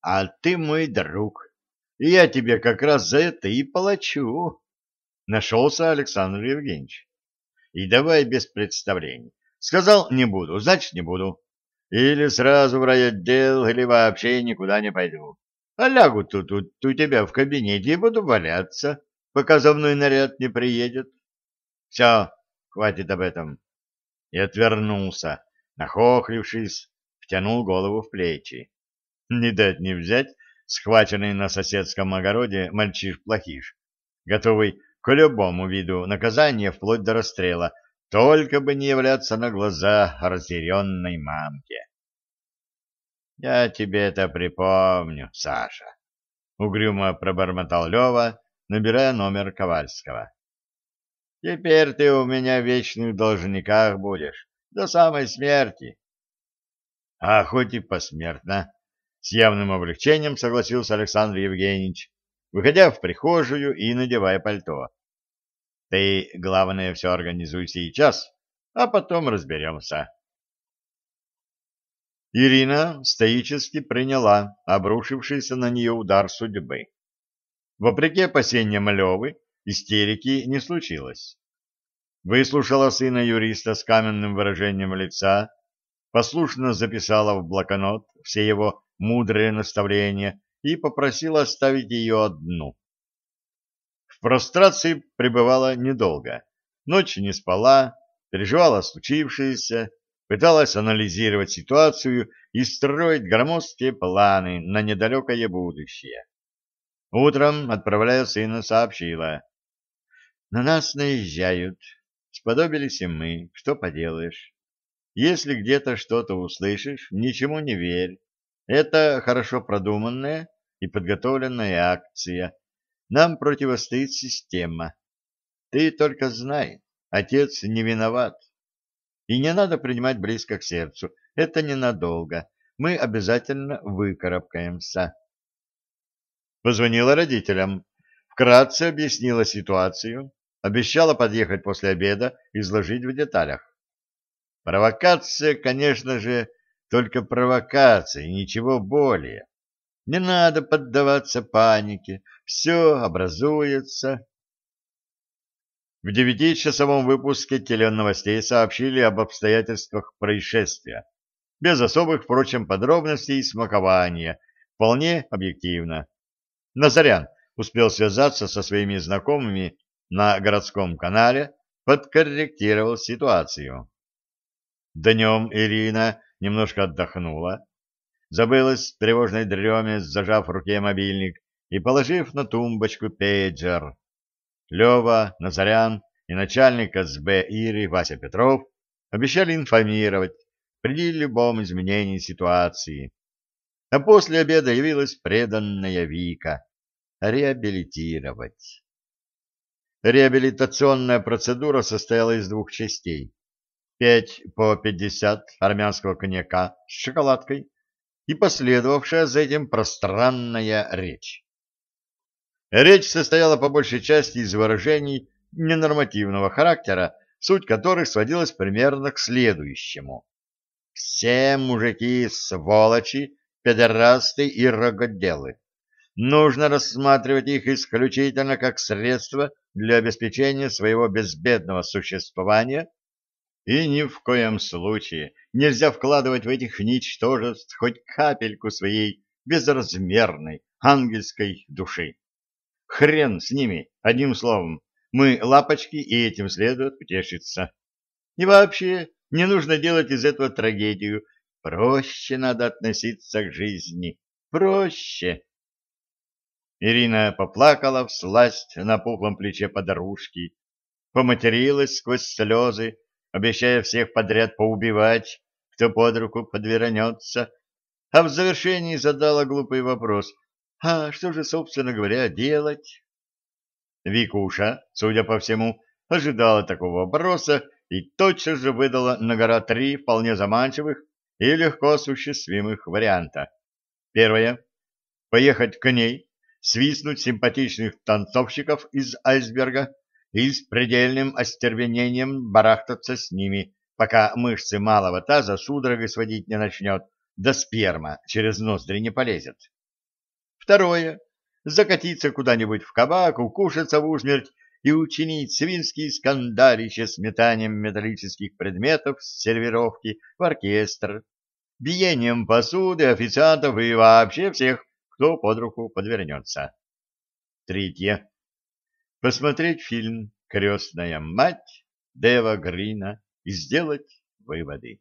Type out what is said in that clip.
а ты мой друг, и я тебе как раз за это и плачу. Нашелся Александр Евгеньевич. И давай без представлений. Сказал, не буду, значит, не буду. Или сразу в райотдел, или вообще никуда не пойду. А лягу тут, тут у тебя в кабинете и буду валяться, пока за мной наряд не приедет. Все, хватит об этом. И отвернулся, нахохлившись, втянул голову в плечи. Не дать не взять схваченный на соседском огороде мальчиш-плохиш, готовый к любому виду наказания вплоть до расстрела, только бы не являться на глаза разъяренной мамке. «Я тебе это припомню, Саша», — угрюмо пробормотал Лева, набирая номер Ковальского. «Теперь ты у меня в вечных должниках будешь, до самой смерти». «А хоть и посмертно», — с явным облегчением согласился Александр Евгеньевич, выходя в прихожую и надевая пальто. Ты, главное, все организуй сейчас, а потом разберемся. Ирина стоически приняла обрушившийся на нее удар судьбы. Вопреки опасениям Левы, истерики не случилось. Выслушала сына юриста с каменным выражением лица, послушно записала в блокнот все его мудрые наставления и попросила оставить ее одну. В прострации пребывала недолго. Ночь не спала, переживала случившееся, пыталась анализировать ситуацию и строить громоздкие планы на недалекое будущее. Утром, отправляя сына, сообщила. «На нас наезжают. Сподобились и мы. Что поделаешь? Если где-то что-то услышишь, ничему не верь. Это хорошо продуманная и подготовленная акция, нам противостоит система. Ты только знай, отец не виноват. И не надо принимать близко к сердцу. Это ненадолго. Мы обязательно выкарабкаемся. Позвонила родителям. Вкратце объяснила ситуацию. Обещала подъехать после обеда, изложить в деталях. Провокация, конечно же, только провокация, ничего более. Не надо поддаваться панике, все образуется. В девятичасовом выпуске теленовостей сообщили об обстоятельствах происшествия, без особых, впрочем, подробностей и смакования, вполне объективно. Назарян успел связаться со своими знакомыми на городском канале, подкорректировал ситуацию. Днем Ирина немножко отдохнула, забылась в тревожной дреме, зажав в руке мобильник и положив на тумбочку пейджер. Лева, Назарян и начальник СБ Иры Вася Петров обещали информировать при любом изменении ситуации. А после обеда явилась преданная Вика реабилитировать. Реабилитационная процедура состояла из двух частей. Пять по пятьдесят армянского коньяка с шоколадкой и последовавшая за этим пространная речь. Речь состояла по большей части из выражений ненормативного характера, суть которых сводилась примерно к следующему. «Все мужики сволочи, педерасты и рогоделы. Нужно рассматривать их исключительно как средство для обеспечения своего безбедного существования и ни в коем случае нельзя вкладывать в этих ничтожеств хоть капельку своей безразмерной ангельской души. Хрен с ними, одним словом, мы лапочки, и этим следует утешиться. И вообще, не нужно делать из этого трагедию. Проще надо относиться к жизни. Проще. Ирина поплакала в сласть на пухлом плече подружки, поматерилась сквозь слезы, обещая всех подряд поубивать, кто под руку подвернется, а в завершении задала глупый вопрос, а что же, собственно говоря, делать? Викуша, судя по всему, ожидала такого вопроса и тотчас же выдала на гора три вполне заманчивых и легко осуществимых варианта. Первое — поехать к ней, свистнуть симпатичных танцовщиков из айсберга и с предельным остервенением барахтаться с ними, пока мышцы малого таза судорогой сводить не начнет, да сперма через ноздри не полезет. Второе — закатиться куда-нибудь в кабак, укушаться в усмерть и учинить свинские скандарище с метанием металлических предметов с сервировки в оркестр, биением посуды, официантов и вообще всех, кто под руку подвернется. Третье. Посмотреть фильм «Крестная мать» Дева Грина и сделать выводы.